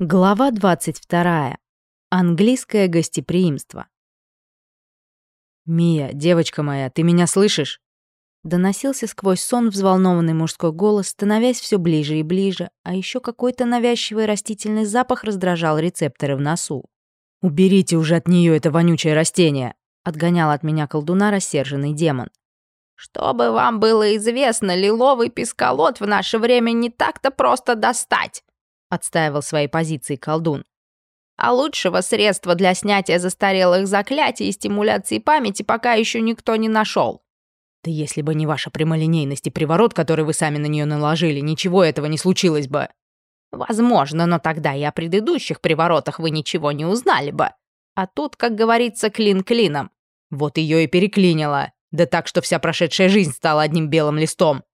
Глава 22. Английское гостеприимство. «Мия, девочка моя, ты меня слышишь?» Доносился сквозь сон взволнованный мужской голос, становясь все ближе и ближе, а еще какой-то навязчивый растительный запах раздражал рецепторы в носу. «Уберите уже от нее это вонючее растение!» отгонял от меня колдуна рассерженный демон. «Чтобы вам было известно, лиловый песколот в наше время не так-то просто достать!» Отстаивал свои позиции колдун. А лучшего средства для снятия застарелых заклятий и стимуляции памяти пока еще никто не нашел. Да если бы не ваша прямолинейность и приворот, который вы сами на нее наложили, ничего этого не случилось бы. Возможно, но тогда и о предыдущих приворотах вы ничего не узнали бы. А тут, как говорится, клин клином. Вот ее и переклинило. Да так, что вся прошедшая жизнь стала одним белым листом.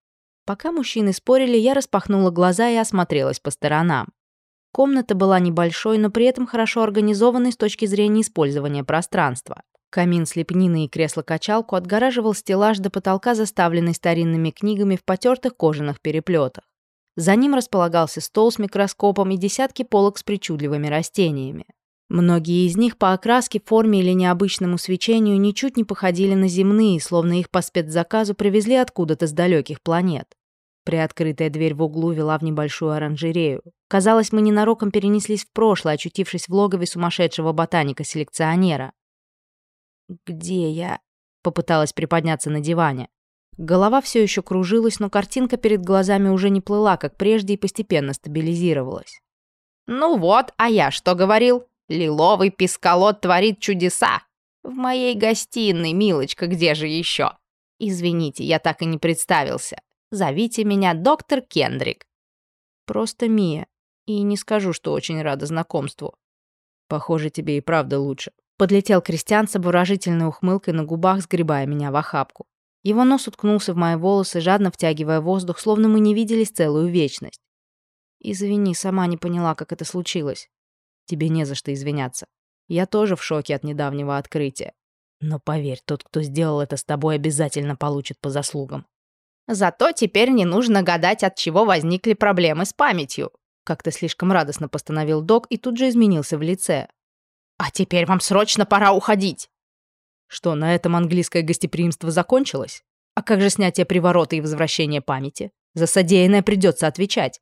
Пока мужчины спорили, я распахнула глаза и осмотрелась по сторонам. Комната была небольшой, но при этом хорошо организованной с точки зрения использования пространства. Камин с лепниной и кресло-качалку отгораживал стеллаж до потолка, заставленный старинными книгами в потертых кожаных переплетах. За ним располагался стол с микроскопом и десятки полок с причудливыми растениями. Многие из них по окраске, форме или необычному свечению ничуть не походили на земные, словно их по спецзаказу привезли откуда-то с далеких планет. Приоткрытая дверь в углу вела в небольшую оранжерею. Казалось, мы ненароком перенеслись в прошлое, очутившись в логове сумасшедшего ботаника-селекционера. «Где я?» — попыталась приподняться на диване. Голова все еще кружилась, но картинка перед глазами уже не плыла, как прежде, и постепенно стабилизировалась. «Ну вот, а я что говорил? Лиловый песколот творит чудеса! В моей гостиной, милочка, где же еще? Извините, я так и не представился. Зовите меня доктор Кендрик». «Просто Мия. И не скажу, что очень рада знакомству». «Похоже, тебе и правда лучше». Подлетел Кристиан с обворожительной ухмылкой на губах, сгребая меня в охапку. Его нос уткнулся в мои волосы, жадно втягивая воздух, словно мы не виделись целую вечность. «Извини, сама не поняла, как это случилось». «Тебе не за что извиняться. Я тоже в шоке от недавнего открытия. Но поверь, тот, кто сделал это с тобой, обязательно получит по заслугам. Зато теперь не нужно гадать, от чего возникли проблемы с памятью. Как-то слишком радостно постановил док и тут же изменился в лице. А теперь вам срочно пора уходить. Что, на этом английское гостеприимство закончилось? А как же снятие приворота и возвращение памяти? За содеянное придется отвечать.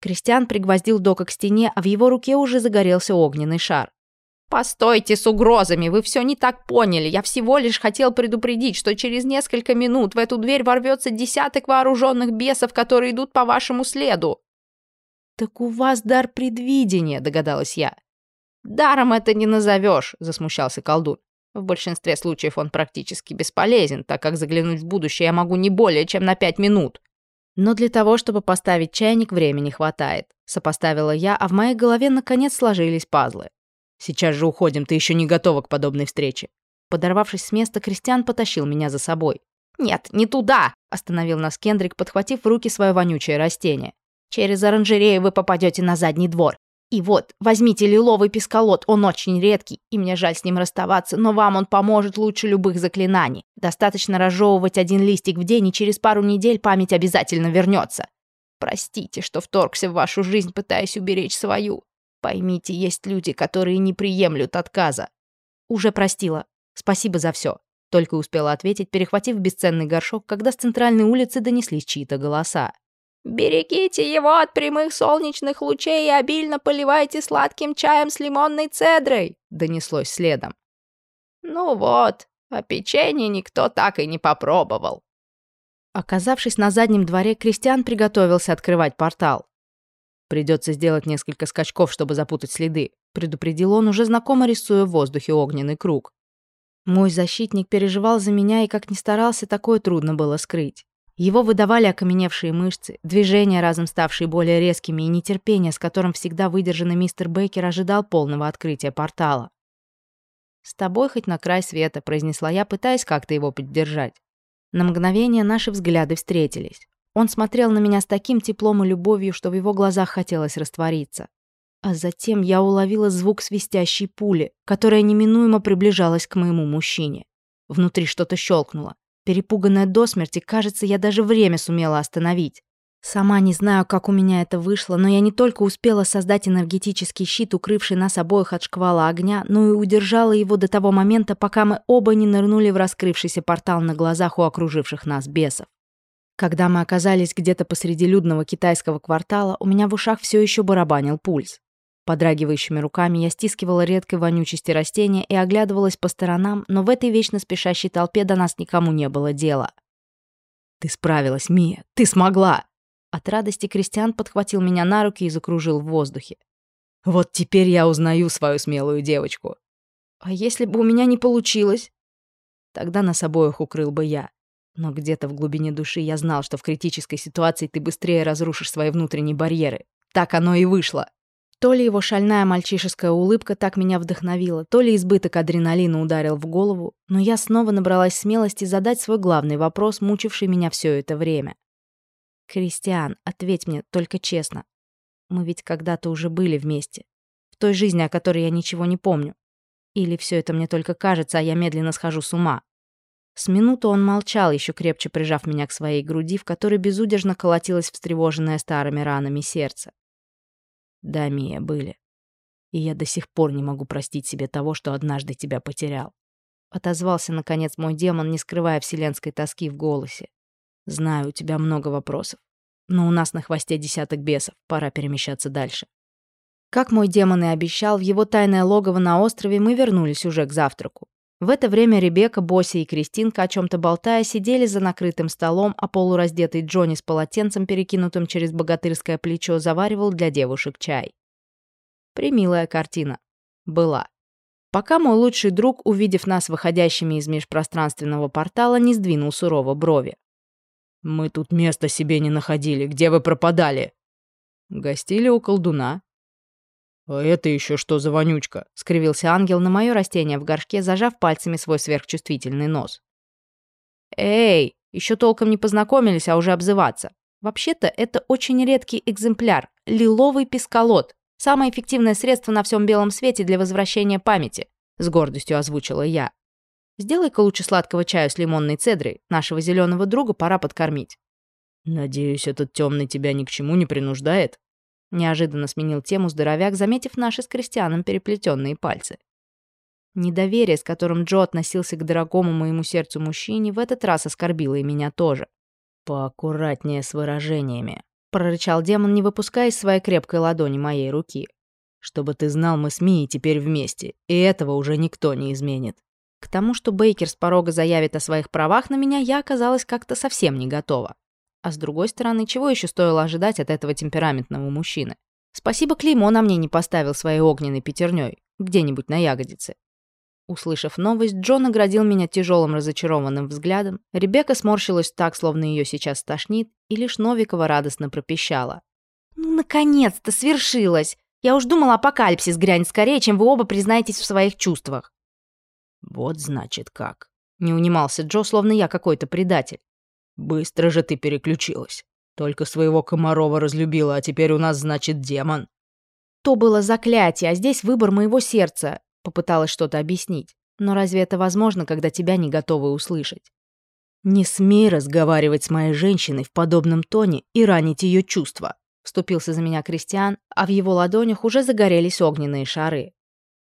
Кристиан пригвоздил Дока к стене, а в его руке уже загорелся огненный шар. «Постойте с угрозами, вы все не так поняли. Я всего лишь хотел предупредить, что через несколько минут в эту дверь ворвется десяток вооруженных бесов, которые идут по вашему следу». «Так у вас дар предвидения», — догадалась я. «Даром это не назовешь», — засмущался колдун. «В большинстве случаев он практически бесполезен, так как заглянуть в будущее я могу не более чем на пять минут». Но для того, чтобы поставить чайник, времени хватает. Сопоставила я, а в моей голове наконец сложились пазлы. Сейчас же уходим, ты еще не готова к подобной встрече». Подорвавшись с места, Кристиан потащил меня за собой. «Нет, не туда!» – остановил нас Кендрик, подхватив в руки свое вонючее растение. «Через оранжерею вы попадете на задний двор. И вот, возьмите лиловый песколот, он очень редкий, и мне жаль с ним расставаться, но вам он поможет лучше любых заклинаний. Достаточно разжевывать один листик в день, и через пару недель память обязательно вернется. Простите, что вторгся в вашу жизнь, пытаясь уберечь свою. Поймите, есть люди, которые не приемлют отказа. Уже простила. Спасибо за все. Только успела ответить, перехватив бесценный горшок, когда с центральной улицы донеслись чьи-то голоса. «Берегите его от прямых солнечных лучей и обильно поливайте сладким чаем с лимонной цедрой», — донеслось следом. «Ну вот, а печенье никто так и не попробовал». Оказавшись на заднем дворе, Кристиан приготовился открывать портал. Придется сделать несколько скачков, чтобы запутать следы», — предупредил он, уже знакомо рисуя в воздухе огненный круг. Мой защитник переживал за меня, и как ни старался, такое трудно было скрыть. Его выдавали окаменевшие мышцы, движения, разом ставшие более резкими, и нетерпение, с которым всегда выдержанный мистер Бейкер ожидал полного открытия портала. «С тобой хоть на край света», — произнесла я, пытаясь как-то его поддержать. На мгновение наши взгляды встретились. Он смотрел на меня с таким теплом и любовью, что в его глазах хотелось раствориться. А затем я уловила звук свистящей пули, которая неминуемо приближалась к моему мужчине. Внутри что-то щелкнуло. Перепуганная до смерти, кажется, я даже время сумела остановить. Сама не знаю, как у меня это вышло, но я не только успела создать энергетический щит, укрывший нас обоих от шквала огня, но и удержала его до того момента, пока мы оба не нырнули в раскрывшийся портал на глазах у окруживших нас бесов. Когда мы оказались где-то посреди людного китайского квартала, у меня в ушах все еще барабанил пульс. Подрагивающими руками я стискивала редкой вонючести растения и оглядывалась по сторонам, но в этой вечно спешащей толпе до нас никому не было дела. «Ты справилась, Мия! Ты смогла!» От радости Кристиан подхватил меня на руки и закружил в воздухе. «Вот теперь я узнаю свою смелую девочку». «А если бы у меня не получилось?» Тогда нас обоих укрыл бы я. Но где-то в глубине души я знал, что в критической ситуации ты быстрее разрушишь свои внутренние барьеры. Так оно и вышло. То ли его шальная мальчишеская улыбка так меня вдохновила, то ли избыток адреналина ударил в голову, но я снова набралась смелости задать свой главный вопрос, мучивший меня все это время. «Кристиан, ответь мне только честно. Мы ведь когда-то уже были вместе. В той жизни, о которой я ничего не помню. Или все это мне только кажется, а я медленно схожу с ума?» С минуту он молчал, еще крепче прижав меня к своей груди, в которой безудержно колотилось встревоженное старыми ранами сердце. «Да, Мия, были. И я до сих пор не могу простить себе того, что однажды тебя потерял». Отозвался, наконец, мой демон, не скрывая вселенской тоски в голосе. Знаю, у тебя много вопросов. Но у нас на хвосте десяток бесов, пора перемещаться дальше. Как мой демон и обещал, в его тайное логово на острове мы вернулись уже к завтраку. В это время Ребекка, Боси и Кристинка, о чем-то болтая, сидели за накрытым столом, а полураздетый Джонни с полотенцем, перекинутым через богатырское плечо, заваривал для девушек чай. Примилая картина. Была. Пока мой лучший друг, увидев нас выходящими из межпространственного портала, не сдвинул сурово брови. «Мы тут места себе не находили. Где вы пропадали?» «Гостили у колдуна». «А это еще что за вонючка?» — скривился ангел на мое растение в горшке, зажав пальцами свой сверхчувствительный нос. «Эй, еще толком не познакомились, а уже обзываться. Вообще-то это очень редкий экземпляр — лиловый песколот. Самое эффективное средство на всем белом свете для возвращения памяти», — с гордостью озвучила я. Сделай-ка лучше сладкого чаю с лимонной цедрой. Нашего зеленого друга пора подкормить. Надеюсь, этот темный тебя ни к чему не принуждает? Неожиданно сменил тему здоровяк, заметив наши с крестьяном переплетенные пальцы. Недоверие, с которым Джо относился к дорогому моему сердцу мужчине, в этот раз оскорбило и меня тоже. «Поаккуратнее с выражениями», — прорычал демон, не выпуская из своей крепкой ладони моей руки. «Чтобы ты знал, мы с Мией теперь вместе, и этого уже никто не изменит». К тому, что Бейкер с порога заявит о своих правах на меня, я оказалась как-то совсем не готова. А с другой стороны, чего еще стоило ожидать от этого темпераментного мужчины? Спасибо, клеймо на мне не поставил своей огненной пятерней, где-нибудь на ягодице. Услышав новость, Джон наградил меня тяжелым разочарованным взглядом. Ребекка сморщилась так, словно ее сейчас стошнит, и лишь Новикова радостно пропищала. «Ну, наконец-то свершилось! Я уж думала, апокалипсис грянет скорее, чем вы оба признаетесь в своих чувствах». «Вот значит как». Не унимался Джо, словно я какой-то предатель. «Быстро же ты переключилась. Только своего Комарова разлюбила, а теперь у нас, значит, демон». «То было заклятие, а здесь выбор моего сердца», — попыталась что-то объяснить. «Но разве это возможно, когда тебя не готовы услышать?» «Не смей разговаривать с моей женщиной в подобном тоне и ранить ее чувства», — вступился за меня Кристиан, а в его ладонях уже загорелись огненные шары.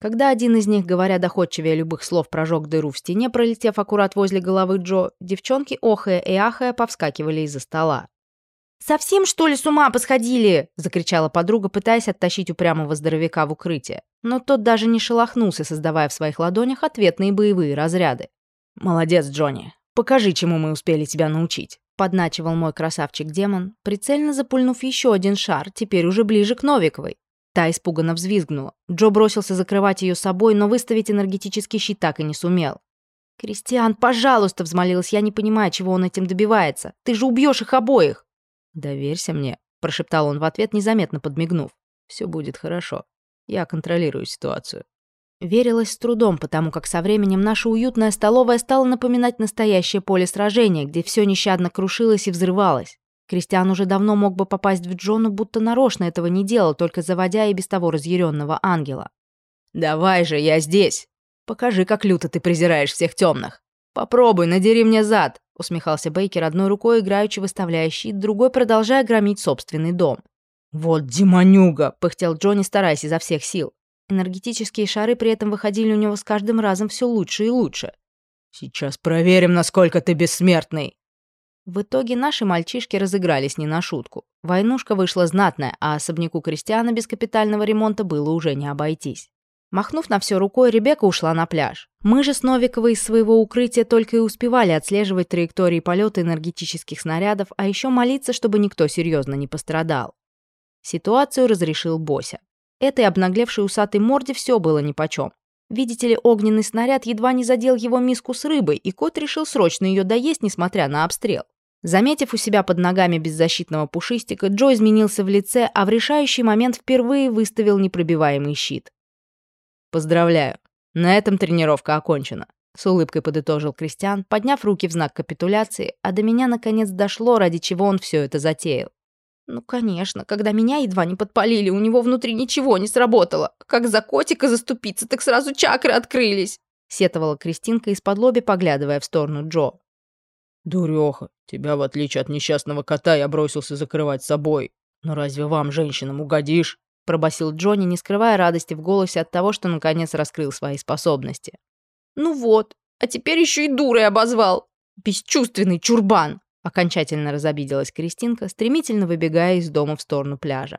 Когда один из них, говоря доходчивее любых слов, прожег дыру в стене, пролетев аккурат возле головы Джо, девчонки, охая и ахая, повскакивали из-за стола. «Совсем, что ли, с ума посходили?» — закричала подруга, пытаясь оттащить упрямого здоровяка в укрытие. Но тот даже не шелохнулся, создавая в своих ладонях ответные боевые разряды. «Молодец, Джонни. Покажи, чему мы успели тебя научить», — подначивал мой красавчик-демон, прицельно запульнув еще один шар, теперь уже ближе к Новиковой. Та испуганно взвизгнула. Джо бросился закрывать ее собой, но выставить энергетический щит так и не сумел. «Кристиан, пожалуйста!» — взмолилась я, не понимая, чего он этим добивается. «Ты же убьешь их обоих!» «Доверься мне», — прошептал он в ответ, незаметно подмигнув. «Все будет хорошо. Я контролирую ситуацию». Верилось с трудом, потому как со временем наша уютная столовая стала напоминать настоящее поле сражения, где все нещадно крушилось и взрывалось. Кристиан уже давно мог бы попасть в Джона, будто нарочно этого не делал, только заводя и без того разъяренного ангела. «Давай же, я здесь! Покажи, как люто ты презираешь всех темных! Попробуй, надери мне зад! усмехался Бейкер, одной рукой играючи выставляя щит, другой продолжая громить собственный дом. «Вот демонюга!» — пыхтел Джонни, стараясь изо всех сил. Энергетические шары при этом выходили у него с каждым разом все лучше и лучше. «Сейчас проверим, насколько ты бессмертный!» В итоге наши мальчишки разыгрались не на шутку. Войнушка вышла знатная, а особняку крестьяна без капитального ремонта было уже не обойтись. Махнув на все рукой, Ребекка ушла на пляж. Мы же с Новиковой из своего укрытия только и успевали отслеживать траектории полета энергетических снарядов, а еще молиться, чтобы никто серьезно не пострадал. Ситуацию разрешил Бося. Этой обнаглевшей усатой морде все было нипочем. Видите ли, огненный снаряд едва не задел его миску с рыбой, и кот решил срочно ее доесть, несмотря на обстрел. Заметив у себя под ногами беззащитного пушистика, Джо изменился в лице, а в решающий момент впервые выставил непробиваемый щит. «Поздравляю. На этом тренировка окончена», — с улыбкой подытожил Кристиан, подняв руки в знак капитуляции, а до меня наконец дошло, ради чего он все это затеял. Ну, конечно, когда меня едва не подпалили, у него внутри ничего не сработало. Как за котика заступиться, так сразу чакры открылись. Сетовала Кристинка из-под лоби, поглядывая в сторону Джо. «Дуреха, тебя, в отличие от несчастного кота, я бросился закрывать собой. Но разве вам, женщинам, угодишь?» пробасил Джонни, не скрывая радости в голосе от того, что наконец раскрыл свои способности. «Ну вот, а теперь еще и дурой обозвал. Бесчувственный чурбан!» Окончательно разобиделась Кристинка, стремительно выбегая из дома в сторону пляжа.